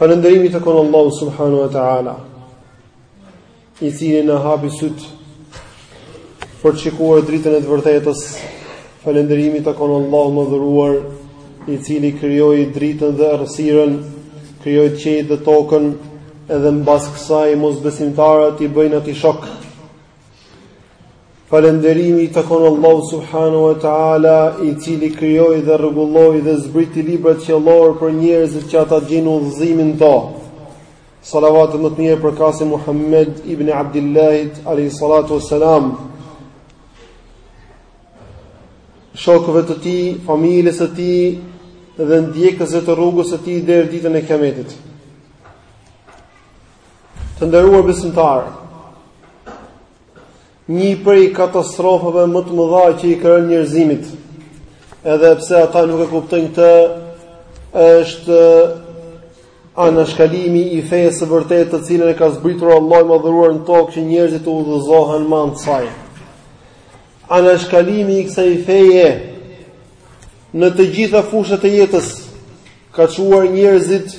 Falënderimi i takon Allahut subhanahu wa ta'ala I cili na hapi sytë Për të shikuar dritën e të vërtetës Falënderimi i takon Allahut madhëruar I cili krijoi dritën dhe errësirën Krijoi qiejt dhe tokën Edhe mbas kësaj mosbesimtarët i bëjnë atij shok Falënderimi i takon Allahut subhanahu wa taala, i cili krijoi dhe rregulloi dhe zbriti librat qiellorë për njerëzit që ata gjejnë udhëzimin to. Salavatet më të mira për Kasim Muhammed ibn Abdillahit alayhi salatu wassalam. Shokëve të tij, familjes së tij dhe ndjekësve të rrugës së tij deri ditën e Kiametit. Të nderuar besimtarë, Një prej katastrofave më të mëdha që i ka rënë njerëzimit, edhe pse ata nuk e kuptojnë këtë, është anashkalimi i fejes së vërtetë të cilën e ka zbritur Allahu i madhëruar në tokë që njerëzit të udhëzohen me anë të saj. Anashkalimi i kësaj feje në të gjitha fushat e jetës, ka çuar njerëzit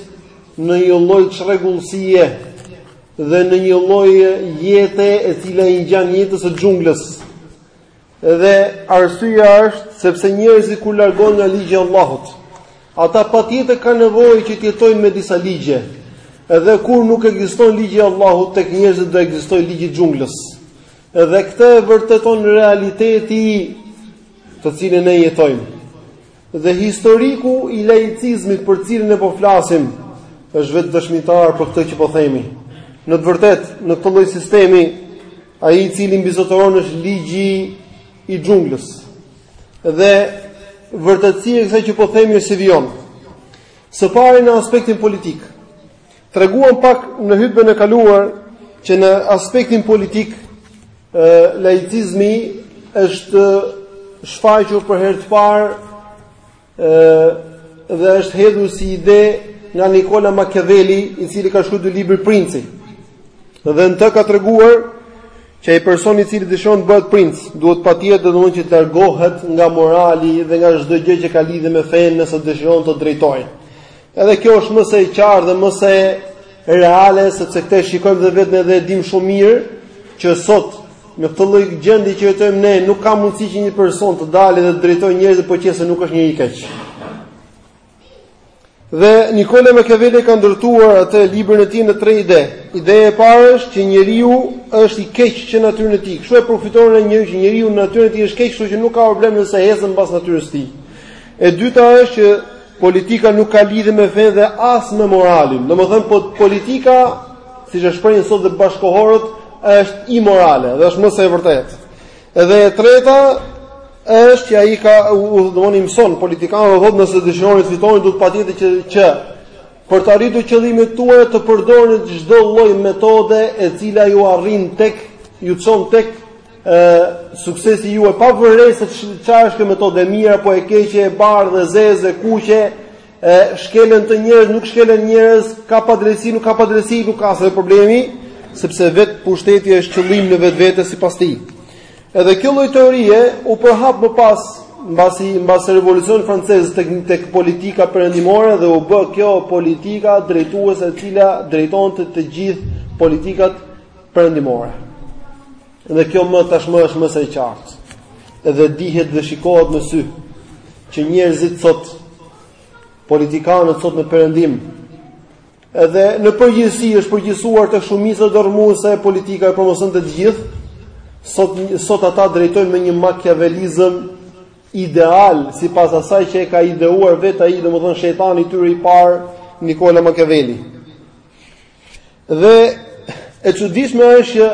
në një lloj çrregullësie dhe në një lloj jete e cila i ngjan jetës së xhunglës. Dhe arsyeja është sepse njerëzit kur largohen nga ligji i Allahut, ata patjetër kanë nevojë që të jetojnë me disa ligje. Edhe kur nuk ekziston ligji i Allahut tek njerëzit do ekzistojë ligji i xhunglës. Edhe këtë e vërteton realiteti të cilin ne jetojmë. Dhe historiku i laicizmit për të cilin ne po flasim është vetë dëshmitar për këtë që po themi. Në të vërtetë, në këtë lloj sistemi ai i cili mbizotëron është ligji i xhunglës. Dhe vërtetësia e kësaj që po themi është si vijon. Së pari në aspektin politik. Treguam pak në hutbën e kaluar që në aspektin politik laicizmi është shfaqur për herë të parë dhe është hedhur si ide nga Nikola Machiavelli, i cili ka shkruar te libri Princi. Dhe në të ka treguar që ai person i cili dëshiron të bëhet princ, duhet patjetër të thonë që të largohet nga morali dhe nga çdo gjë që ka lidhje me fenë nëse dëshiron të drejtojë. Edhe kjo është më se e qartë dhe më se reale sepse këtë shikojmë dhe vetë edhe e dimë shumë mirë që sot në këtë lloj gjendje që jetojmë ne nuk ka mundësi që një person të dalë dhe të drejtojë njerëzit po qe se nuk është një i keq. Dhe Nikola Machiavelli ka ndërtuar atë librin e tij në tre ide. Ideja e parë është që njeriu është i keq që në natyrën e tij. Kështu e përfytyron edhe njeriun që njeriu në natyrën e tij është keq, kështu që nuk ka problem nëse ecën pas natyrës së tij. E dyta është që Politika nuk ka lidhje me fenë dhe as me moralin. Domethënë po politika, siç e shprehin sot dhe bashkëkohorët, është imorale dhe është më se e vërtetë. Edhe e treta është që ai ka domthonë i mëson politikanët u thotë nëse dëshironi të fitoni duhet patjetër që që për të arritur qëllimet tuaja të përdorni çdo lloj metode e cila ju arrin tek ju çon tek suksesi juaj pavarësisht se ça është kjo metodë e mirë apo e keqe, e bardhë, e zezë, e kuqe, ë shkelen të njerëz, nuk shkelën njerëz, ka padrejtësi, nuk ka padrejtësi, nuk ka asnjë problemi, sepse vetë pushteti është qëllim në vetvete sipas tij. Edhe kjo lloj teorie u përhap më pas mbasi mbas revolucionit francez tek tek politika perëndimore dhe u bë kjo politika drejtuese e cila drejtonte të gjithë politikat perëndimore. Dhe kjo më tashmë është më se e qartë. Edhe dihet dhe shikohet me sy që njerëzit sot politikanët sot në perëndim edhe në përgjithësi është përgjithësuar te shumica dërrmuese e politikanëve, po thuajse të gjithë sot sot ata drejtojnë me një makiavelizëm ideal sipas asaj që e ka ideuar vetë ai domethënë shejtani i tyre i parë Nikola Machiavelli. Dhe e çuditshme është që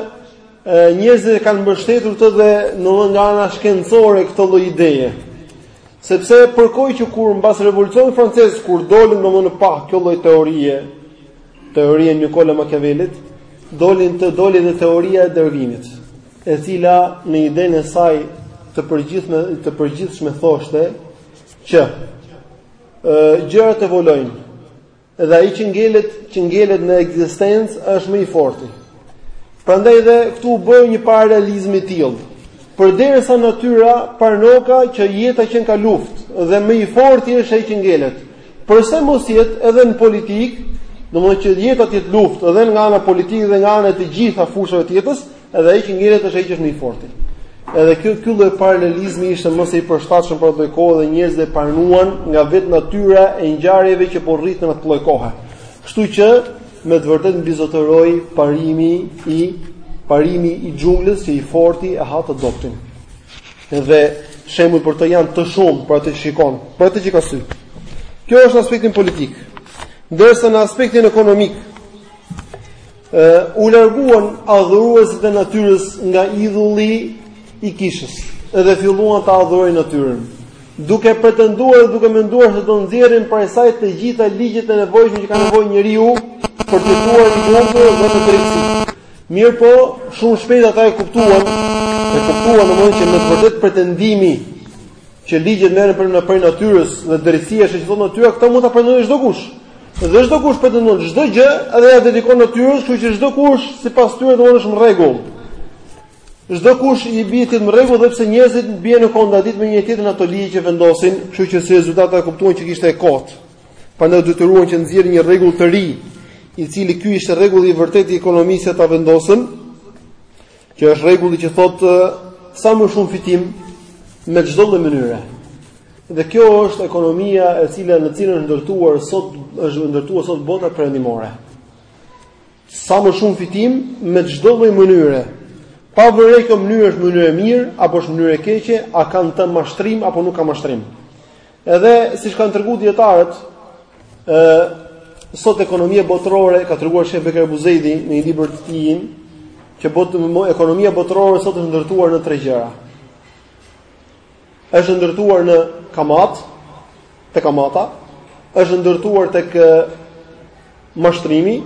njerëzit e kanë mbështetur këtë dhe domethënë nga ana shkencore këtë lloj ideje. Sepse përkoi që kur mbas revolucionit francez kur dolën domthonë në pah kjo lloj teorie, teoria e Nicola Machiavellit, dolën të doli dhe teoria e Darvinit, e cila në idenë e saj të përgjithshme të përgjithshme thoshte që ë gjërat evolojnë Dhe ai që ngelet, që ngelet në ekzistencë është më i forti. Prandaj dhe këtu u bë një paralelizëm i tillë. Përderisa natyra pranoka që jeta qenka luftë dhe më i forti është ai që ngelet. Përse mos jetë edhe në politikë, domethënë që jeta të jetë luftë edhe nga ana politike dhe nga ana e të gjitha fushave të jetës, Edhe ai që ngelet është ai që është më i forti. Edhe ky ky lloj paralelizmi ishte më se i përshtatshëm për atë kohë dhe njerëzit e pranuan nga vetë natyra e ngjarjeve që po rriten atë lloj kohe. Kështu që me të vërtetë mbizotëroi parimi i parimi i xhunglës që i forti e ha të dobtin. Edhe shembuj për të janë të shumë për atë që shikon, për atë që ka sy. Kjo është në aspektin politik. Ndërsa në aspektin ekonomik, U larguan adhuruesit e natyrës nga idhulli i kishës dhe filluan ta adhurojnë natyrën, duke pretenduar dhe duke menduar se do nxjerrin prej saj të gjitha ligjet e nevojshme që ka nevojë njeriu për të jetuar në botë dhe në drejtësi. Mirpo, shumë shpejt ata e kuptuan, e kuptuan domethënë që në të vërtetë pretendimi që ligjet merren prej prej natyrës dhe drejtësia është gjithmonë natyra, këto mund ta pretendojë çdo kush. Dhe çdo kush pretendon çdo gjë, edhe ia dedikon natyrës, kështu që çdo kush sipas tyre do të është në rregull. Çdo kush i bie të jetë në rregull dhe pse njerëzit bien në kontradikt me njëri-tjetrin ato ligje që vendosin, kështu që si rezultat ata kuptuan që kishte e kot. Prandaj u detyruan që nxjerrin një rregull të ri, i cili ky ishte rregulli i vërtetë i ekonomisë që ta vendosën, Që është rregulli që thotë sa më shumë fitim me çdo lloj mënyre. Dhe kjo është ekonomia e cila në cilën është ndërtuar sot është ndërtuar sot bota perëndimore. Sa më shumë fitim me çdo lloj mënyre. Pa vërejt kjo mënyrë është mënyrë e mirë apo është mënyrë e keqe, a ka në të mashtrim apo nuk ka mashtrim. Edhe siç kanë treguar dietarët, ë sot ekonomia botërore ka treguar Sheh Bekër Ebu Zejdi në një libër të tij, që bot, ekonomia botërore sot është ndërtuar në tre gjëra. Është ndërtuar në kamat, te kamata, është ndërtuar tek mashtrimi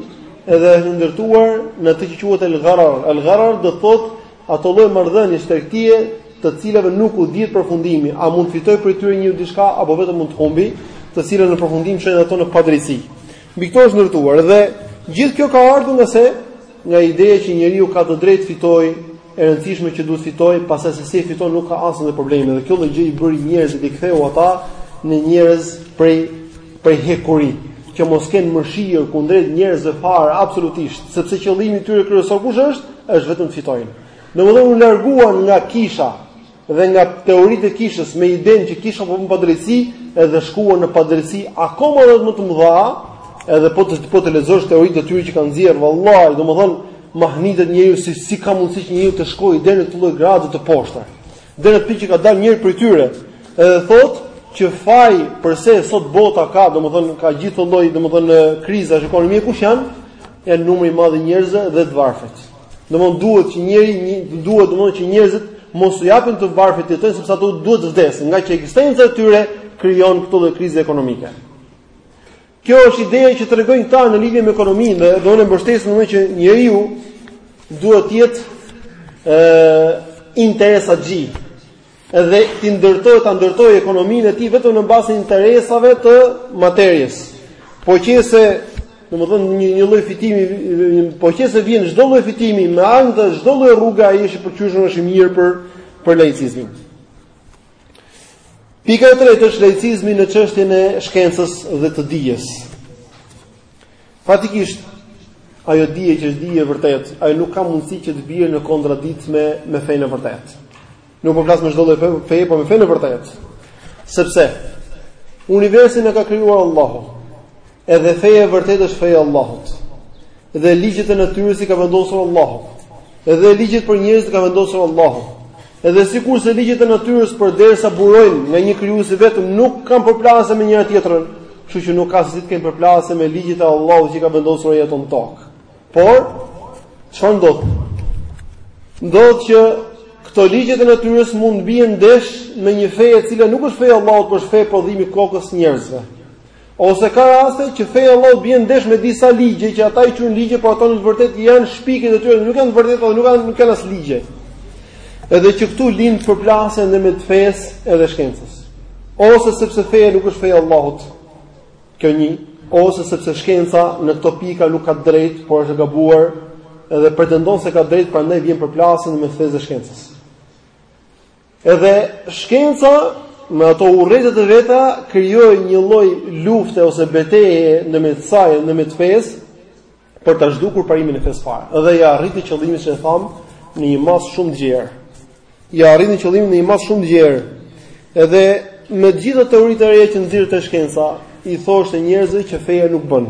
edhe është ndërtuar në atë që quhet al-gharar. Al-gharar do të thotë ato lloj marrëdhëniesh tregtie, të cilave nuk u dihet përfundimi, a mund të fitojë prej tyre një diçka apo vetëm mund të humbi, të cilat në përfundim çojnë ato në padrejtësi. Mbi këto është ndërtuar dhe gjithë kjo ka ardhur nga se nga ideja që njeriu ka të drejtë të fitojë e rëndësishme që duhet të fitojë, pastaj se si e fiton nuk ka asnjë problem dhe kjo lloj gjëje i bëri njerëzit i ktheu ata në njerëz prej prej hekuri që mos kenë mëshirë kundrejt njerëzve fare absolutisht, sepse qëllimi i tyre kryesor kush është? Është vetëm të fitojnë. Domethënë u larguan nga kisha, dhe nga teoritë e kishës me idenë që kisha po bën padrejtësi, edhe shkuan në padrejtësi akoma edhe më të mëdha, edhe po të po të lexosh teoritë e tyre që kanë nxjerr, vallahi, domethënë mahnitet njeriu si si ka mundësi që njeriu të shkojë deri në këtë lloj grade të poshtë. Deri në pikë që ka dalë njëri prej tyre, edhe thotë që faj përse sot bota ka, domethënë ka gjithë këto lloj, domethënë krizash ekonomie kush janë, janë numri i madh i njerëzve dhe të varfrit. Domthon duhet që njëri një, duhet domthon që njerëzit mos u japin të varfërve të jetojnë sepse ato duhet të vdesin, ngaqë ekzistenca e tyre krijon këto lloj krize ekonomike. Kjo është ideja që tregojnë këta në lidhje me ekonominë dhe domthon e mbështesin domthon që njeriu duhet të jetë ë interesaxhi. dhe t'i ndërtojë ta ndërtojë ekonominë e tij vetëm në bazë interesave të materies. Po qe se, domethënë një një lloj fitimi, një, po qe se vjen çdo lloj fitimi me anë të çdo lloj rruge ai është i pëlqyeshëm është i mirë për për laicizmin. Pika e tretë është laicizmi në çështjen e shkencës dhe të dijes. Faktikisht ajo dije që është dije e vërtetë, ajo nuk ka mundësi që të bjerë në kontradikt me me fenë e vërtetë. Nuk përplaset me çdo lloj feje, po me fenë e vërtetë. Sepse universin e ka krijuar Allahu. Edhe feja e vërtetë është feja e Allahut. Dhe ligjet e natyrës i ka vendosur Allahu. Edhe ligjet për njerëzit ka vendosur Allahu. Edhe sikurse ligjet e natyrës përderisa burojnë nga një krijues i vetëm nuk kanë përplasje me njëra tjetrën, kështu që nuk ka se si të kenë përplasje me ligjet e Allahut që i ka vendosur ai në tokë. Por, çfarë ndodh? Ndodh që këto ligjet e natyrës mund të bien ndesh me një fe e cila nuk është feja e Allahut, por është fe e prodhimit të kokës së njerëzve. Ose ka raste që feja e Allahut bie ndesh me disa ligje që ata i quajnë ligje, por ato në të vërtetë janë shpikje të tyre, nuk janë të vërteta dhe nuk janë nuk janë as ligje. Edhe që këtu lind përplasja ndërmjet fesë edhe shkencës. Ose sepse feja nuk është feja e Allahut, Kjo një, ose sepse shkenca në këto pika nuk ka të drejtë, por është e gabuar dhe pretendon se ka të drejtë, prandaj vjen përplasje ndërmjet fesë dhe shkencës. Edhe shkenca me ato urrejtjet e veta krijoi një lloj lufte ose beteje ndërmjet saj dhe ndërmjet fesë, për ta zhdukur parimin e fesë fare. Edhe ja arriti qëllimin që e thamë në një masë shumë të gjerë. Ja arriti qëllimin në një masë shumë të gjerë. Edhe me gjithë teoritë e reja që nxirrte shkenca, i thoshte njerëzve që feja nuk bën.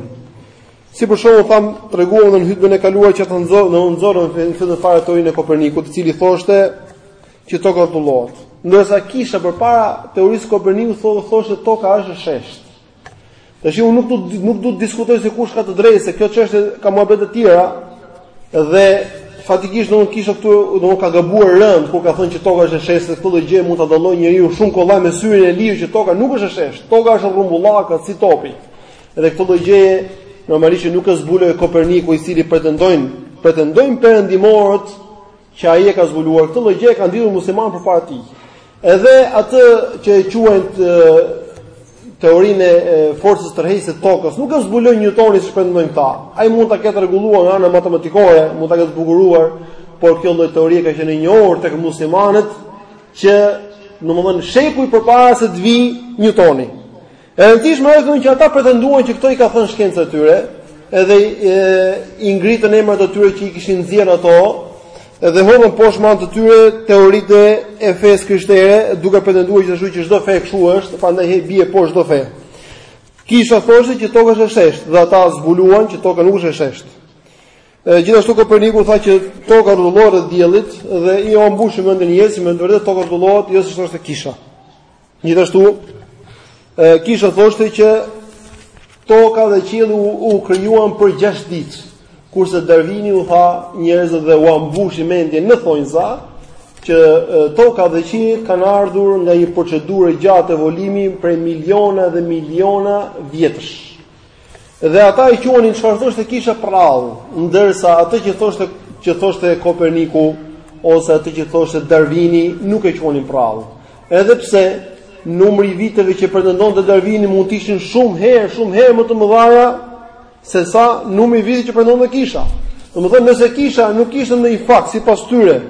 Si për shembull thamë treguam në hutben e kaluar që domethënë, nxorën në fillim të parë teorinë e Kopernikut, i cili thoshte që toka rrotullohet. Ndërsa kisha përpara teorisë Kopernikut thoshte toka është e sheshtë. Tash unë nuk do nuk do të diskutoj se kush ka të drejtë, se kjo çështje ka muhabete të tjera. Dhe faktikisht domun kisha këtu, domun ka gabuar rëndë kur ka thënë që toka është e sheshtë, këtë lloj gjëje mund ta dallojë njeriu shumë kollaj me syrin e lirë që toka nuk është e sheshtë. Toka është rrumbullakët si topi. Dhe këtë lloj gjëje normalisht nuk e zbuloi Koperniku i cili pretendojnë, pretendojnë perëndimorët që ai e ka zbuluar këtë lloj gjëje, e kanë ditur muslimanët përpara tij. Edhe atë që e quajnë teorinë e forcës tërheqëse të tokës, nuk e zbuloi Newtoni siç pretendojnë këta. Ai mund ta ketë rregulluar nga ana matematikore, mund ta ketë zbukuruar, por kjo lloj teorie ka qenë e njohur tek muslimanët që domthonë shekuj përpara se të vijë Newtoni. E rëndësishme është domun që ata pretenduan që këto i ka thënë shkenca e tyre, edhe e, i ngritën emrat e tyre që i kishin nxjerrë ato, edhe hodhën poshtë me anë të tyre teoritë e fesë krishtere, duke pretenduar gjithashtu që çdo fe kështu është, prandaj he bie poshtë çdo fe. Kisha thoshte që toka është e sheshtë, dhe ata zbuluan që toka nuk është e sheshtë. Gjithashtu Koperniku tha që toka rrotullohet rreth diellit dhe iu mbush mendja njerëzve, me vërtet toka rrotullohet, jo siç thoshte kisha. Gjithashtu, kisha thoshte që toka dhe qielli u, u krijuan për 6 ditë, kurse Darwini u tha njerëzve dhe ua mbushi mendjen në thonjëza që toka dhe qielli kanë ardhur nga një procedurë e gjatë evolimi prej miliona dhe miliona vjetësh. Dhe ata e quanin çfarë thoshte kisha përrallë, ndërsa atë që thoshte që thoshte Koperniku ose atë që thoshte Darwini nuk e quanin përrallë. Edhe pse numri i viteve që pretendonte Darwini mund të ishin shumë herë, shumë herë më të mëdha sesa numri i viteve që pretendonte kisha. Domethënë nëse kisha nuk kishte ndonjë fakt sipas tyre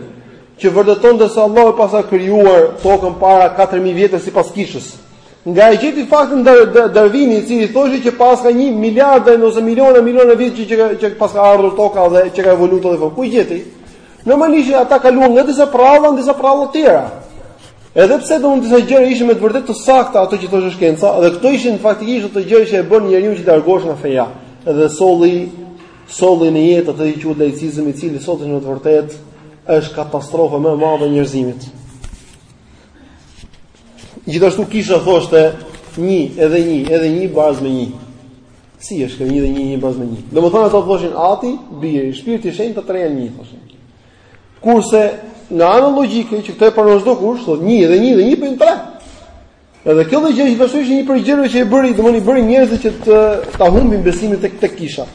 që vërtetonte se Allahu paska krijuar tokën para 4000 vjetësh sipas kishës. Nga e gjeti faktin Darwini i cili thoshte që paska një miliardë ose miliona miliona vjet që që, që paska ardhur toka dhe që ka evoluar dhe ku gjeti? Normalisht ata kaluan nga disa përralla në disa përralla të tjera. Edhe pse domethënë disa gjëra ishin me të vërtetë të sakta ato që thoshte shkenca, edhe këto ishin faktikisht ato gjëra që e bënë njeriun që të largohesh nga feja. Edhe solli solli në jetë atë që quhet laicizëm i cili sot është në të vërtetë është katastrofa më e madhe e njerëzimit. Gjithashtu kisha thoshte një edhe një edhe një baraz me një. Si është kjo një dhe një një baraz me një? Domethënë ata thoshin Ati, biri, shpirti i shenjtë të treja një thoshin. Kurse nga ana logjike që këtë e pranon çdokush, thotë një dhe një dhe një bëjnë tre. Edhe kjo gjë që thoshin ishte një prej gjërave që e bëri, domethënë i bëri njerëzit që të ta humbin besimin tek tek kisha.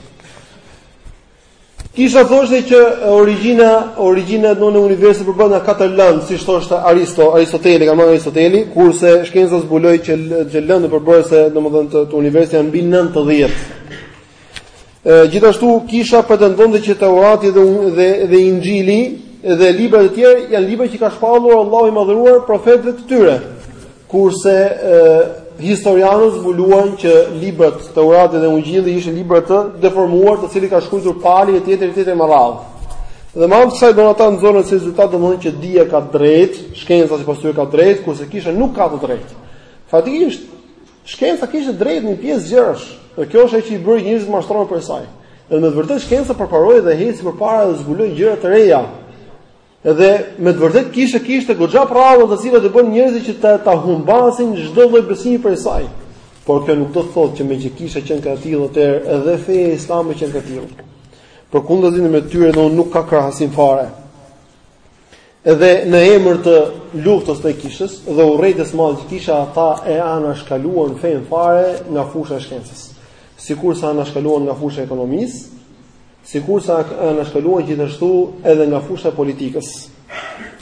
Kisha thoshte që origjina, origjina e domethënë universit përbëhet nga katër lëndë, siç thoshte Aristo, Aristoteli, ka marrë Aristoteli, kurse shkenca zbuloi që që lëndët përbërëse domethënë të, të universit janë mbi 90. Ë gjithashtu kisha pretendonte që Teurati dhe dhe dhe Inxhili dhe librat e tjerë janë libra që i ka shpallur Allahu i madhëruar profetëve të tyre. Kurse historianët zbuluan që librat Teurati dhe Ungjilli ishin libra të deformuar, të cilët i ka shkruar Pali e tjetër e tjetër me radhë. Dhe me anë të kësaj domethënë ata nxorën si rezultat domethënë që dija ka të drejtë, shkenca sipas tyre ka të drejtë, kurse kisha nuk ka të drejtë. Faktikisht, shkenca kishte të drejtë në pjesë gjërash, dhe kjo është ajo që i bëri njerëzit të mashtrohen prej saj. Dhe në të vërtetë shkenca përparoi dhe eci përpara dhe zbuloi gjëra të reja. Dhe me të vërtetë kisha kishte goxha përralla të cilat i bënë njerëzit që ta, ta humbasin çdo lloj besimi prej saj. Por kjo nuk do të thotë që meqë kisha qenka e tillë atëherë edhe feja islame qenka e tillë. Përkundrazi ndërmjet tyre nuk ka krahasim fare dhe në emër të luftës të kishës dhe urrejtjes së madhe që kishin ata e anashkaluan fenë fare nga fusha e shkencës. Sikurse e anashkaluan nga fusha e ekonomisë, sikurse anashkaluan gjithashtu edhe nga fusha e politikës.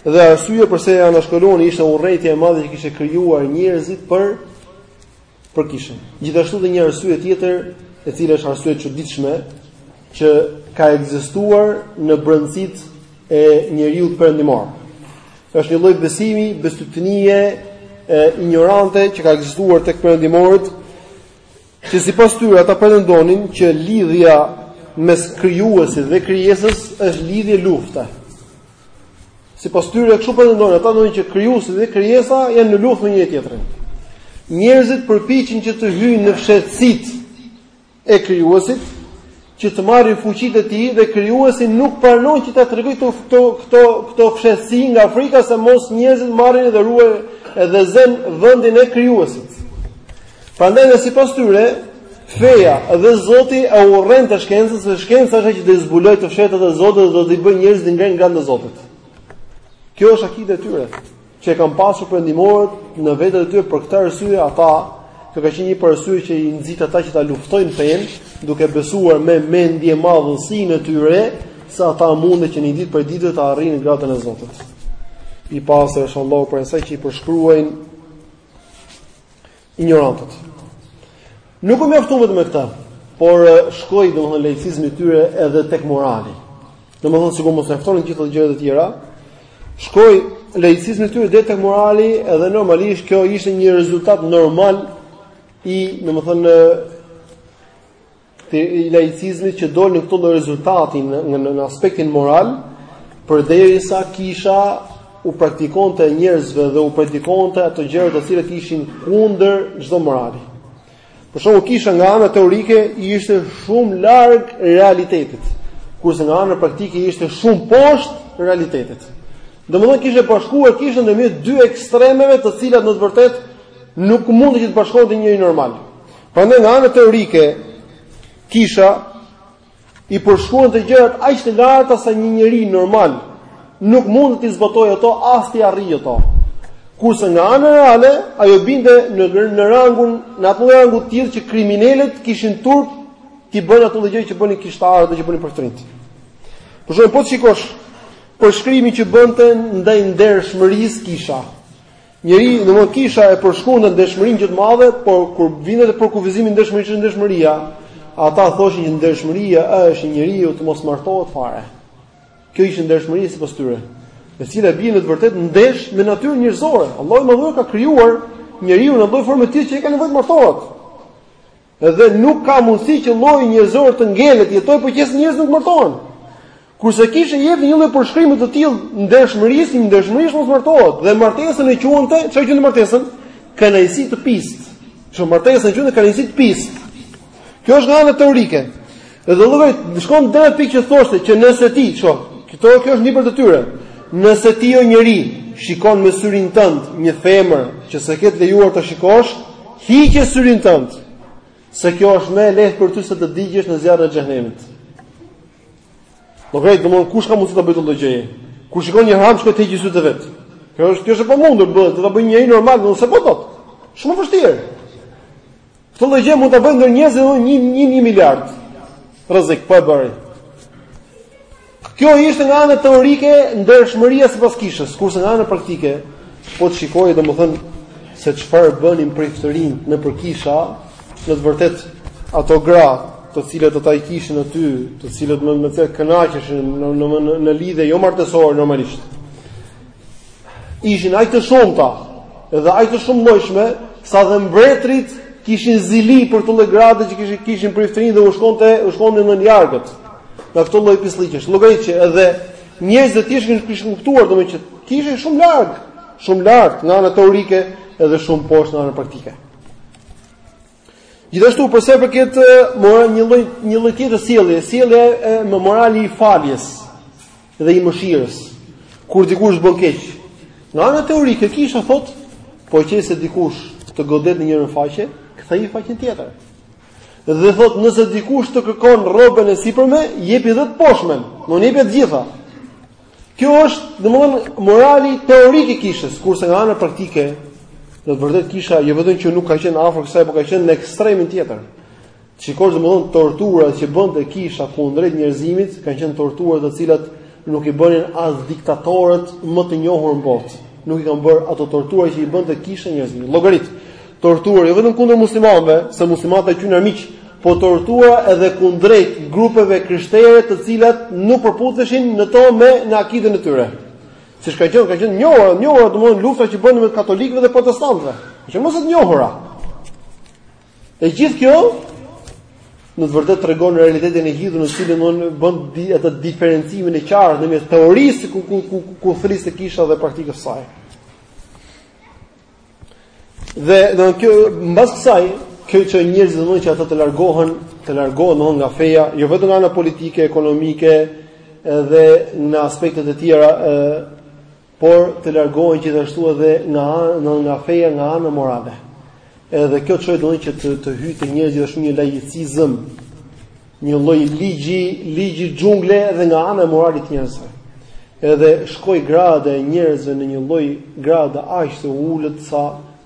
Dhe arsyeja pse e anashkaluan ishte urrejtja e madhe që kishin krijuar njerëzit për për kishën. Gjithashtu dhe një arsye tjetër, e cila është arsye e çuditshme, që ka ekzistuar në brendësitë e njeriut perëndimor. Është një lloj besimi, bestytnie injorante që ka ekzistuar tek perëndimorët Që sipas tyre ata pretendonin që lidhja mes krijuesit dhe krijesës është lidhje lufte. Sipas tyre kështu pretendonin ata, domethënë që krijuesi dhe krijesa janë në luftë me njëri tjetrin. Njerëzit përpiqen që të hyjnë në fshehtësitë e krijuesit që të marrin fuqitë e tij dhe krijuesi nuk pranon që t'i tregojë këto këto këto këto fshehtësi nga frika se mos njerëzit marrin dhe ruajnë edhe zënë vendin e krijuesit. Prandaj dhe sipas tyre, feja dhe Zoti e urren shkencën, se shkenca është ajo që do t'i zbulojë të fshehtat e Zotit dhe do t'i bëjë njerëzit në gradën e Zotit. Kjo është akide e tyre. që e kanë pasur perëndimorët në veten e tyre për këtë arsye ata kjo ka qenë një arsye që i nxit ata që ta luftojnë fenë duke besuar me mendjemadhësinë e tyre se ata mundën që një ditë prej dite ta arrijnë gradën e Zotit i pastër është Allahu prej asaj që i përshkruajnë injorantët. Nuk u mjaftuan vetëm me këtë, por shkoi domethënë laicizmi i tyre edhe tek morali. Domethënë sikur mos mjaftonin gjithë ato gjëra të tjera, shkoi laicizmi i tyre deri tek morali dhe normalisht kjo ishte një rezultat normal i, domethënë i laicizmit që dolën këto rezultate në, në aspektin moral, përderisa kisha u praktikonte njerëzve dhe u predikonte ato gjëra të cilat ishin kundër çdo morali. Për shembull kisha nga ana teorike ishte shumë larg realitetit, kurse nga ana praktike ishte shumë poshtë realitetit. Domethënë kishte bashkuar kisha ndërmjet dy ekstremeve të cilat në të vërtetë nuk mundte që t'i bashkonte njeri normal. Prandaj nga ana teorike kisha i përshkruante gjërat aq të larta sa një njeri normal nuk mund t'i zbatojë ato as t'i arrijë ato. Kurse nga ana reale, ajo binte në në rangun, në atë rangun të tillë që kriminelët kishin turp t'i bënin ato gjëra që bënin kishtarët dhe që bënin priftërinjtë. Për shembull po të shikosh përshkrimin që bënte ndaj ndershmërisë kisha. Njeri, domethënë kisha e përshkruante ndershmërinë gjë të madhe, por kur vinte përkufizimi i ndershmërisë, ç'është ndershmëria, ata thoshin që ndershmëria është njeriu të mos martohet fare. Kjo ishte ndershmëria sipas tyre, e cila bie në të vërtetë ndesh me natyrën njerëzore. Allahu i madhëruar ka krijuar njeriun në një lloj forme të tillë që ai ka nevojë të martohet. Dhe nuk ka mundësi që lloji njerëzor të ngelet, të jetojë po qe se njerëzit nuk martohen. Kurse kisha jepte një lloj përshkrimi të tillë ndershmërisë, një ndershmërish mos martohet dhe martesën e quante, çfarë quante martesën? Kënaqësi të pistë. Domethënë martesën e quante kënaqësi të pistë. Kjo është nga ana teorike. Edhe llogari shkon deri në pikën që thoshte që nëse ti, ço, këto kjo është një prej të tyre. Nëse ti o njeri shikon me syrin tënd një femër që s'e ke lejuar ta shikosh, hiqe syrin tënd. Se kjo është më e lehtë për ty se të digjesh në zjarrin e xhehenemit. Llogari do të thonë kush ka mundësi ta bëjë këtë gjë? Kur shikon një haram shkon të heqë sytë vet. Kjo është kjo është e pamundur, bëhet, do ta bëjë njeri normal, s'e bën dot. Shumë vështirë. Këtë lloj gjëje mund ta bëjë ndër njerëz edhe një një një miliard. Rrezik po e bëri. Kjo ishte nga ana teorike ndershmëria sipas kishës, kurse nga ana praktike po të shikosh domethënë se çfarë bënin priftërinjtë nëpër kisha, në të vërtet ato gra, të cilat ata i kishin aty, të cilat me me të cilat kënaqeshin në në në, në lidhje jo martesore normalisht. ishin aq të shumta dhe aq të shumëllojshme sa dhe mbretërit kishin zili për këto lloj grash që kishin kishin priftërinjtë dhe u shkonte u shkonin jargët. Në këto lloj pislliqesh, llogarit që edhe njerëzit e tjerë kishin kishin kuptuar domethënë që kishin shumë larg, shumë lart nga ana teorike edhe shumë poshtë nga ana praktike. Gjithashtu për sa i përket moral një lloj një lloj tjetër sjellje, sjellja e mo morali i faljes dhe i mëshirës. Kur dikush bën keq, nga ana teorike kisha thot, po qe se dikush të godet në njërën faqe, ktheji faqen tjetër. Dhe thot, nëse dikush të kërkon rrobën e sipërme, jepi edhe të poshtmen, domethënë jepja të gjitha. Kjo është, domthonë, morali teorik i kishës, kurse nga ana praktike, në të vërtetë kisha jo vetëm që nuk ka qenë afër kësaj, por ka qenë në ekstremin tjetër. Të shikosh domthonë torturat që bënte kisha kundrejt njerëzimit, kanë qenë tortura të cilat nuk i bënin as diktatorët më të njohur në botë. Nuk i kanë bërë ato tortura që i bënte kisha njerëzimit. Llogarit. Tortura jo vetëm kundër muslimanëve, se muslimanët ishin armiq, po tortura edhe kundrejt grupeve krishtere të cilat nuk përputheshin dot me në akidën e tyre. Siç ka qenë, ka qenë njohur, njohur domthonë lufta që bëhej mes katolikëve dhe protestantëve. Që është e njohur. E gjithë kjo në të vërtetë tregon realitetin e hidhur i cili domthonë bën atë diferencimin e qartë ndërmjet teorisë ku ku ku ku thërriste kisha dhe praktikës së saj. Dhe do kjo mbas kësaj, kjo çoi njerëzit domthonë që ata të largohen, të largohen domthonë nga feja, jo vetëm nga ana politike, ekonomike, edhe në aspektet e tjera, ë por të largohen gjithashtu edhe nga ana nga feja, nga ana morale. Edhe kjo çoi domthonë që të të hyjë te njerëzit gjithashtu një laicizëm, Një lloj ligji, ligji xhungle edhe nga ana e moralit të njerëzve. Edhe shkoi grada e njerëzve në një lloj grada aq të ulët sa,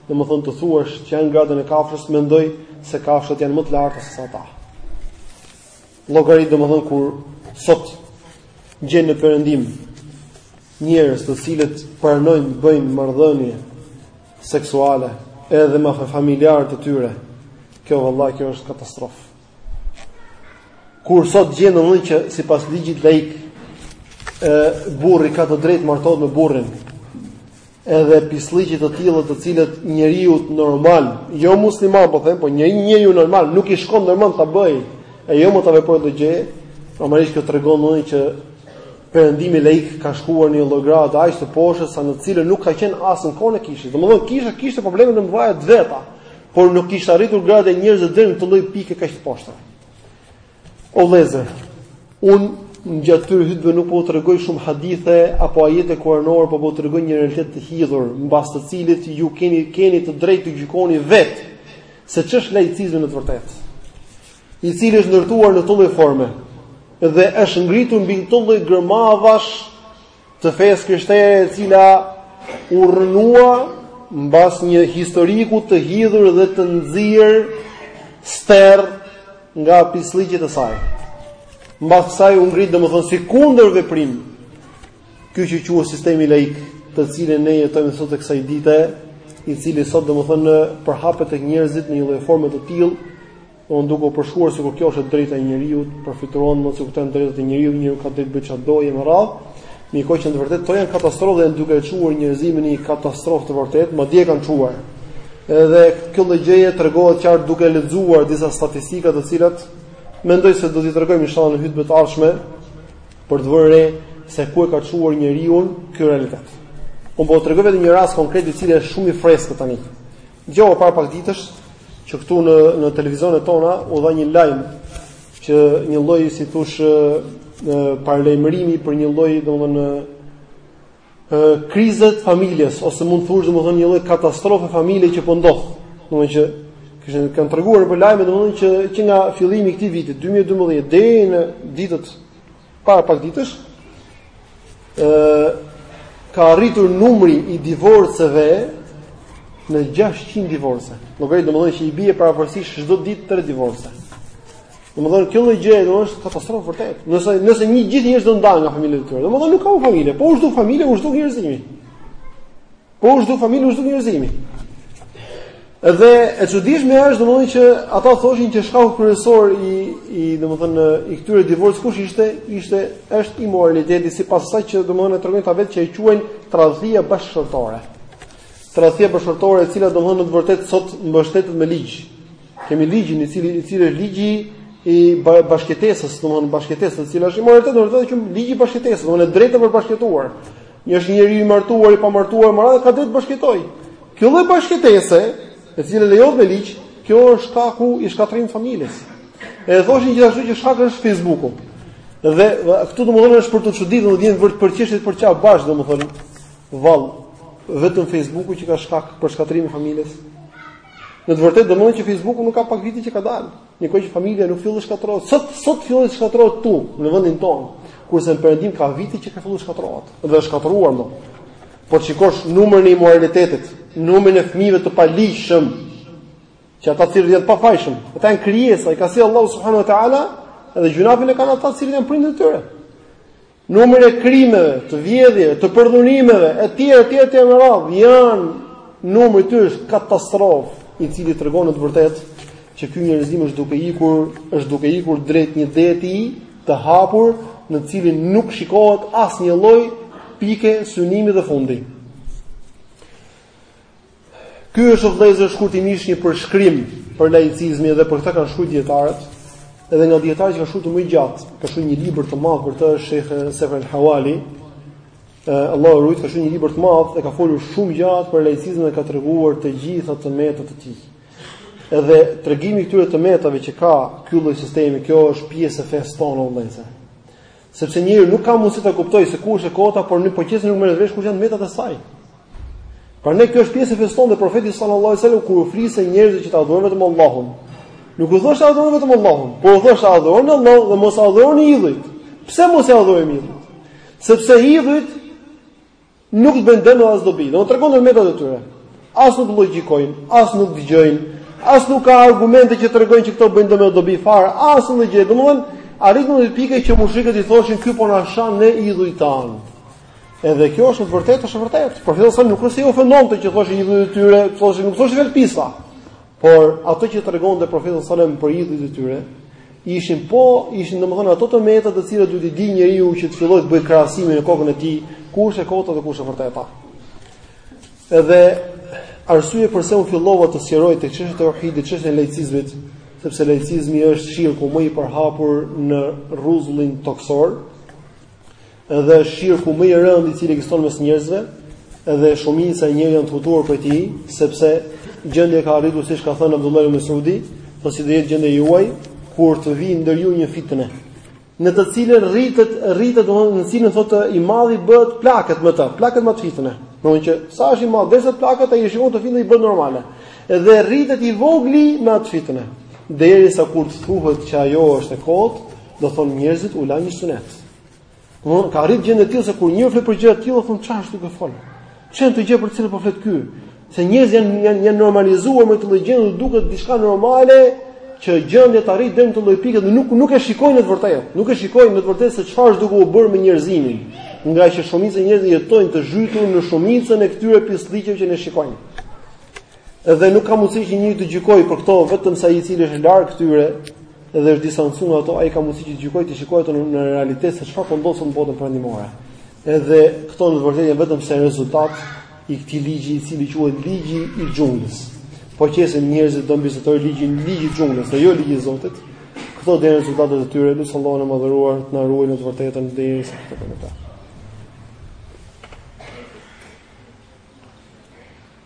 domethënë të thuash që janë gradën e kafshës, mendoj se kafshët janë më të larta se sa ata. Llogari domethënë kur sot gjen në perëndim njerëz të cilët pranojnë të bëjnë marrëdhënie seksuale edhe me familjarët e tyre. Kjo vëlla kjo është katastrofë. Kur sot gjen domthonë që sipas ligjit laik ë burri ka të drejtë martohet me burrin. Edhe pislliqe të tilla të cilat njeriu normal, jo musliman po them, po një njeriu normal nuk i shkon ndërmend ta bëjë. E jo më ta veprojë këtë gjë. Normalisht kjo tregon domthonë që perëndimi laik ka shkuar në një lloj grade aq të poshtë sa në cilën nuk ka qenë as në kohën e kishës. Domthonë kisha kishte probleme të mëdha të veta. por nuk kishte arritur grada e njerëzve deri në këtë lloj pike kaq të poshtër. O vëllezër, unë gjatë këtyre hytbeve nuk po ju tregoj shumë hadithe apo ajete kuranore, po po ju tregoj një realitet të hidhur, mbas të cilit ju keni keni të drejtë të gjykoni vetë se ç'është laicizmi në të vërtetë. I cili është ndërtuar në këtë lloj forme dhe është ngritur mbi këtë lloj gërmadhash të fesë krishtere e cila u rrënua mbas një historiku të hidhur dhe të nxirë sterr nga pislliqet e saj. Mbas kësaj u ngrit domethënë si kundërveprim ky që quhet sistemi laik, në të cilin ne jetojmë sot e kësaj dite, i cili sot domethënë përhapet tek njerëzit në një lloj forme të tillë Duke u përshkruar sikur kjo është e drejta e njeriut, për të fituar me sa kupton drejtat e njeriut, njeriu ka drejtë bëjë çfarë dojë e me radhë. Mirëpo që në të vërtetë këto janë katastrofë dhe janë duke e çuar njerëzimin në një katastrofë të vërtetë, madje e kanë çuar. Edhe kjo lloj gjëje tregohet qartë duke lexuar disa statistika të cilat mendoj se do t'i tregojmë inshallah në hutbet e ardhshme për të vënë re se ku e ka çuar njeriun ky realitet. Unë po tregoj vetëm një rast konkret i cili është shumë i freskët tani. Dëgjova para pak ditësh që këtu në në televizionet tona u dha një lajm që një lloj si t'thush paralajmërimi për një lloj domthonë ë krize të familjes ose mund të thush domthonë një lloj katastrofe familje që po ndodh. Domthonë që kishin kanë treguar nëpër lajme domthonë që që nga fillimi i këtij viti 2012 deri në ditët Para pak ditësh ka arritur numri i divorceve në 600 divorce. Logarit domethënë që i bie përafërsisht çdo ditë tre divorce. Domethënë kjo lloj gjëje domethënë është katastrofë vërtet. Nëse nëse një gjithë njerëz do ndahen nga familjet e tyre, domethënë nuk ka familje, po u zhduk familje, u zhduk njerëzimi. Po u zhduk familje, u zhduk njerëzimi. Dhe e çuditshme është domethënë që ata thoshin që shkaku kryesor i i domethënë i këtyre divorc kush ishte? Ishte është imoraliteti sipas asaj që domethënë tregojnë ata vetë që e quajnë tradhtia bashkëshortore. Tradhtia bashkëshortore e cila domethënë në të vërtetë sot mbështetet me ligj. Kemi ligjin i cili i cili është ligji i bashkëjetesës, domethënë bashkëjetesë, e cila është imoralitet, domethënë që ligji i bashkëjetesës, domethënë e drejta për bashkëjetuar. Një është një njeri i martuar, i pamartuar, me radhë ka të drejtë bashkëjetojë. Kjo lloj bashkëjetese, e cila lejohet me ligj, kjo është shkaku i shkatërrimit të familjes. E thoshin gjithashtu që shkaku është Facebooku. Dhe këtu domethënë është për t'u çuditur, domethënë vërtet për çështje për çfarë bash domethënë vallë vetëm Facebooku që ka shkak për shkatërrimin e familjes. Në të vërtetë domethënë që Facebooku nuk ka pak vite që ka dalë. Në kohë që familja nuk fillon të shkatërrohet, sot sot fillon të shkatërrohet këtu në vendin tonë, kurse në perëndim ka vite që ka filluar të shkatërrohet dhe është shkatërruar më. Po të shikosh numrin e imoralitetit, numrin e fëmijëve të paligjshëm që ata të cilët janë të pafajshëm. Ata janë krijesa, i ka sjellë Allahu subhanahu wa taala, edhe gjynahin e kanë ata të cilët janë prindërit e tyre. Numri i krimeve, të vjedhjeve, të përdhunimeve etj etj etj me radhë janë numri i tyre është katastrofë, i cili tregon në të vërtetë që ky njerëzim është duke ikur, është duke ikur drejt një deti të hapur në të cilin nuk shikohet asnjë lloj pike synimi dhe fundi. Ky është o vëllezër shkurtimisht një përshkrim për laicizmin dhe për këtë kanë shkruar dijetarët. Edhe nga dijetarët që kanë shkruar më gjatë, ka shkruar një libër të madh për të është Sheikh Sefer al-Hawali. Allahu e ruajt ka shkruar një libër të madh dhe ka folur shumë gjatë për laicizmin dhe ka treguar të gjitha të metat e tij. Edhe tregimi i këtyre të metave që ka ky lloj sistemi, kjo është pjesë e fesë tonë o vëllezër. Sepse njeriu nuk ka mundësi ta kuptojë se kush është e kota, por në qoftë se nuk merr vesh kush janë të metat e saj. Prandaj kjo është pjesë e fesë tonë dhe profeti sallallahu alajhi wasallam kur u fliste njerëzve që ta adhurojnë vetëm Allahun. Nuk u thoshte adhuroni vetëm Allahun, por u thoshte adhuroni Allahun dhe mos adhuroni idhujt. Pse mos i adhurojmë idhujt? Sepse idhujt Nuk të bëjnë dëm as dobi. Domethënë tregonte të metat e tyre. As nuk logjikojnë, as nuk dëgjojnë, as nuk ka argumente që tregojnë që këto bëjnë dëm apo dobi fare, asnjë gjë. Domethënë, arritën në pikë që mushrikët i thoshin ky po na shan ne idhujt tanë. Edhe kjo është në të vërtetë, është e vërtetë. Profeti nuk është se i ofendonte që thoshin idhujt e tyre, thoshin nuk thoshin vel pisa. Por ato që tregonte profeti sallallahu alajhi wasallam për idhujt e tyre, ishin po, ishin domethënë ato të meta të cilat duhet të di njeriu që të fillojë të bëjë krahasimin në kokën e tij, kush është e kota dhe kush është e vërteta. Edhe arsyeja përse unë fillova të sqaroj tek çështja e teuhidit, çështjen e laicizmit, sepse laicizmi është shirku më i përhapur në rruzullin tokësor, Edhe është shirku më i rëndë i cili ekziston mes njerëzve, edhe shumica e njerëzve janë të hutuar për ti, sepse gjendja ka arritur siç ka thënë Abdullah ibn Mesudi, si do jetë gjendja juaj kur të vijë ndër ju një fitne, në të cilën rritet rritet domthonë në cilën thotë i madhi bëhet plaket me të, plaket me atë fitne. Domthonë që sa është i madh, derisa plaket ai shikon atë fitne i bëhet normale. Edhe rritet i vogli me atë fitne. Derisa kur të thuhet që ajo është e kotë, do thonë njerëzit u la një sunet. Domthon ka arrit gjendje të tillë se kur njeriu flet për gjëra të tilla thon çfarë është duke fol. Ç'është kjo gjë për të cilën po flet ky. Se njerëzit janë janë janë normalizuar me këtë lloj gjendje, duket diçka normale që gjendja të arrit deri në këtë lloj pike dhe nuk nuk e shikojnë në të vërtetë. Nuk e shikojnë në të vërtetë se çfarë është duke u bërë me njerëzimin. Ngaqë shumica e njerëzve jetojnë të zhytur në shumicën e këtyre pislliqeve që ne shikojmë. Edhe nuk ka mundësi që njeriu të gjykojë për këto vetëm se ai i cili është larg këtyre dhe është distancuar nga ato, ai ka mundësi që të gjykojë të shikojë ato në realitet se çfarë po ndodh në botën perëndimore. Edhe këto në vërtetë janë vetëm se rezultat i këtij ligji i cili quhet ligji i xhunglës. Po qe se njerëzit do mbizotojnë ligjin ligji i xhunglës, jo ligji i Zotit. Këto dhe janë rezultatet e tyre, lus Allahun e madhëruar të na ruajë në të vërtetën derisa ta takojmë atë.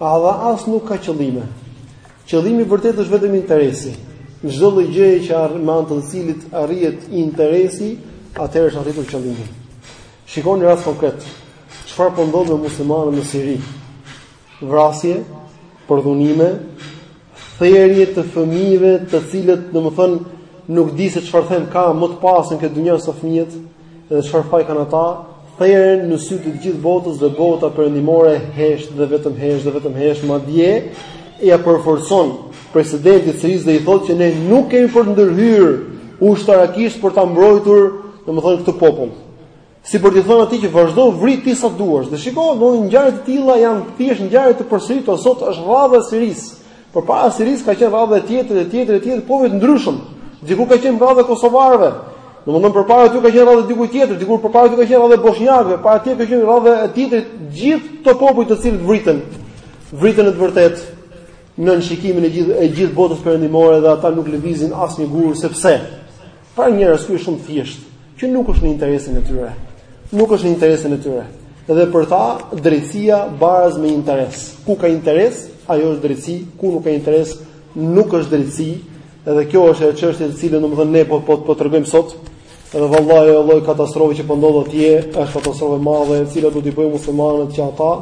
Edhe as nuk ka qëllime. Qëllimi i vërtetë është vetëm interesi. Çdo lloj gjëje që arrin me anë të të cilit arrihet interesi, atëherë është arritur qëllimi. Shikoni rast konkret. Çfarë po ndodh me muslimanët në Siri? Vrasje, përdhunime, therje të fëmijëve të cilët domethënë nuk di se çfarë them ka më të pastër në këtë dynja sa fëmijët dhe çfarë faj kanë ata theren në sy të gjithë botës dhe bota perëndimore hesht dhe vetëm hesht dhe vetëm hesht madje ia përforcon presidentit të Sirisë dhe i thotë që ne nuk kemi për të ndërhyrë ushtarakisht për ta mbrojtur domethënë këtë popull Si për t'i thënë atij që vazhdo vriti sa duash. Dhe shiko, domethënë ngjarje të tilla janë thjesht ngjarje të përsëritura sot është rradha e Sirisë. Përpara Sirisë ka qenë rradha e tjetër e tjetër e tjetër popujve të ndryshëm. Dikur ka qenë rradha e kosovarëve. Domthonë përpara atyre ka qenë rradha diku tjetër, dikur përpara atyre ka qenë rradha e boshnjakëve, para atij ka qenë rradha e tjetrit, gjithë këto popuj të cilët vriten. Vriten në të vërtetë nën shikimin e gjithë e gjithë botës perëndimore dhe ata nuk lëvizin asnjë gur sepse Për një arsye shumë të thjeshtë, që nuk është në interesin e tyre. Nuk është në interesin e tyre. Dhe për ta, drejtësia baraz me interes. Ku ka interes, ajo është drejtësi, ku nuk ka interes, nuk është drejtësi. Edhe kjo është ajo çështje e cilën domethënë ne po po po tregojmë sot. Edhe vallahi ajo lloj katastrofe që po ndodh atje, është katastrofë e madhe, e cila do t'i bëjë muslimanët që ata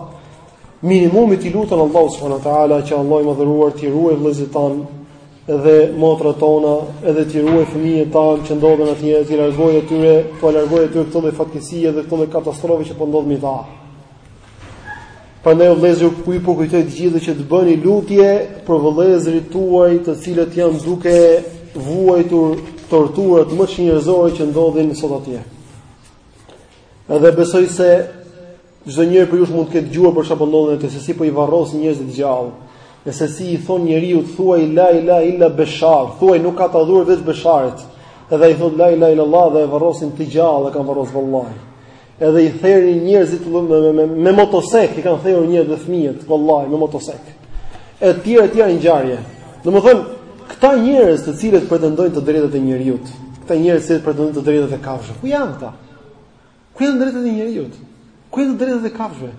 minimumi t'i lutën Allahu subhanahu wa taala që Allahu i madhëruar t'i ruaj vëllezërit tanë edhe motrat tona, edhe t'i ruaj fëmijët tanë që ndodhen atje, t'i largoj atyre, t'ua largoj atyre këto lloj fatkeqësie dhe këto lloj katastrofe që po ndodh me ta. Prandaj vëllezër, ju përkujtoj të gjithëve që të bëni lutje për vëllezërit tuaj, të cilët janë duke vuajtur torturat më çnjerëzore që ndodhin sot atje. Edhe besoj se Çdo njeri prej jush mund të ketë dëgjuar për çfarë po ndodh aty, se si po i varrosin njerëzit të gjallë. Dhe se si i thon njeriu thuaj la ilaha illa beshar, thuaj nuk ka të adhuruar veç besharit. Edhe ai thot la ilaha illa allah dhe e varrosin të gjallë, e kanë varros vallahi. Edhe i therin njerëzit me me, me, me motosek, i kanë therur njerëz dhe fëmijët vallahi me motosek. Etj etj ngjarje. Domethën këta njerëz të cilët pretendojnë të drejtat e njeriu, këta njerëz që pretendojnë të drejtat e kafshëve, ku janë këta? Ku janë të drejtat e njeriut? Ku janë drejtat e kafshëve?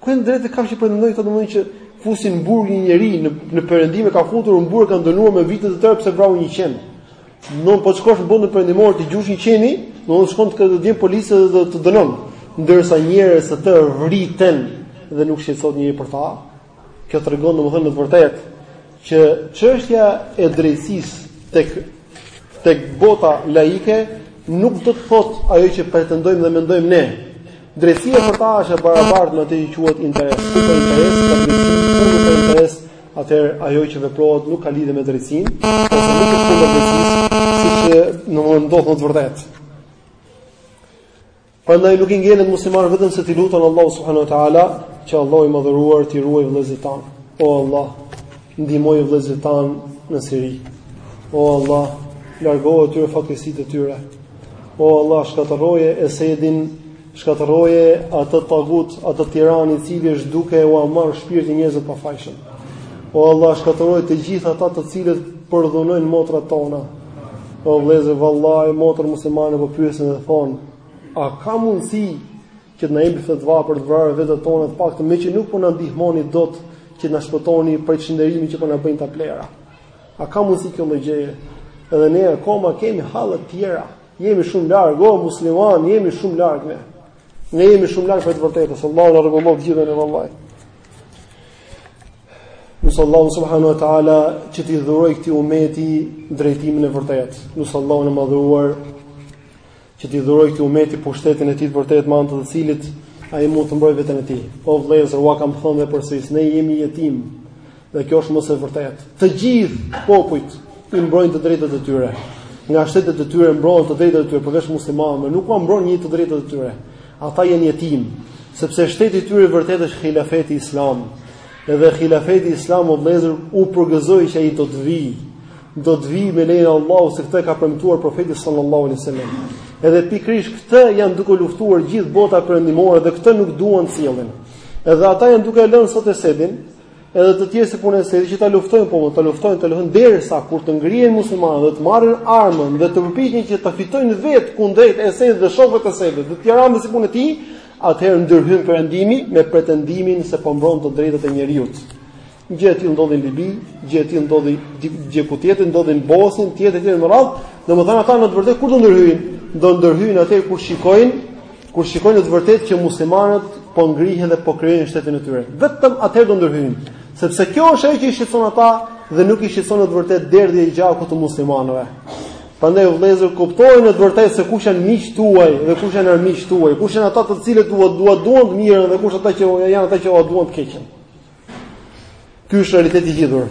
Ku janë të drejtat e kafshëve që pretendojnë këta domethënë që fusin në burg një njeri në në perëndim e ka futur në burg kanë dënuar me vite të tëra pse vrau një qen. Domethënë po të shkosh në botën perëndimore të gjush një qeni, do të shkon të vjen policia dhe të dënon. Ndërsa njerëz të tërë vriten dhe nuk shqetësohet njëri për ta, Kjo tregon domethënë në të vërtetë që çështja e drejtësisë tek tek bota laike nuk do të thotë ajo që pretendojmë dhe mendojmë ne. Drejtësia për ta është e barabartë me atë që quhet interes. Kur ka interes, ka drejtësi, kur nuk ka interes, atëherë ajo që veprohet nuk ka lidhje me drejtësinë, ose nuk është kundër drejtësisë, siç mund të ndodhë në të vërtetë. Prandaj nuk i ngelet muslimanëve vetëm se t'i lutën Allahu subhanahu wa taala, që Allahu i madhëruar t'i ruaj vëllezërit tanë. O Allah, ndihmoji vëllezërit tanë në Siri. O Allah, largoju atyre fatkeqësitë e tyre. O Allah, shkatërroje Esedin, shkatërroje atë tagut, atë tiran i cili është duke ua marr shpirtin njerëzve të pafajshëm. O Allah, shkatërroji të gjithë ata të cilët përdhunojnë motrat tona. O vëllezër, vallahi motër muslimane po pyesin dhe thon, a ka mundësi që të na jepni fetva për të vrarë vetët tona të paktën, meqë nuk po na ndihmoni dot që na shpëtoni prej çnderimit që po na bëjnë këta plera. A ka mundësi kjo lloj gjëje? Edhe ne akoma kemi halle të tjera. Jemi shumë larg, o musliman, jemi shumë larg ne. Ne jemi shumë larg prej të vërtetës. Allahu na rregulloftë gjendjen vallahi. Lus Allahun subhanehu wa ta'ala që t'i dhuroj këtij umeti drejtimin e vërtetë. Lus Allahun e madhëruar që t'i dhuroj këtij umeti pushtetin e tij të vërtetë me anë të të cilit ai mund të mbrojë veten e tij. O vëllezër, ua kam thënë dhe e përsëris, ne jemi jetim dhe kjo është më se e vërtetë. Të gjithë popujt i mbrojnë të drejtat e tyre. Nga shtetet e tyre mbrohen të drejtat e tyre përveç muslimanëve, nuk ua mbron njeri të drejtat e tyre. Ata janë jetim, sepse shteti i tyre i vërtetë është hilafeti islam. Edhe hilafeti islam o vëllezër ju përgëzoj që ai do të vijë, do të vijë me lejen e Allahut se këtë e ka premtuar profeti sallallahu alaihi wasallam. Edhe pikërisht këtë janë duke luftuar gjithë bota perëndimore dhe këtë nuk duan ta sjellin. Edhe ata janë duke lënë sot Esedin, Edhe të tjerë si puna e Esedit që ta luftojnë popullin, ta luftojnë, ta luftojnë derisa kur të ngrihen muslimanët dhe të marrin armën dhe të përpiqen që ta fitojnë vetë kundrejt Esedit dhe shokëve të tij, që janë si puna e tij, atëherë ndërhyn perëndimi me pretendimin se po mbron të drejtat e njeriut. Gjë e tillë ndodhi në Libi, gjë e tillë ndodhi gjëkund tjetër, ndodhi në Bosnjë, e tjera e tjera me radhë, domethënë ata në të vërtetë kur do ndërhyjnë, do ndërhyjnë atëherë kur shikojnë Kur shikojnë në të vërtetë që muslimanët po ngrihen dhe po krijojnë shtetin e tyre, vetëm atëherë do ndërhyjnë, sepse kjo është ajo që i shqetëson ata dhe nuk i shqetëson në të vërtetë derdhja e gjakut të muslimanëve. Prandaj o vëllezër kuptoni në të vërtetë se kush janë miqtë tuaj dhe kush janë armiqtë tuaj, kush janë ata të cilët jua duan të mirën dhe kush ata që janë ata që jua duan të keqen. Ky është realiteti i hidhur.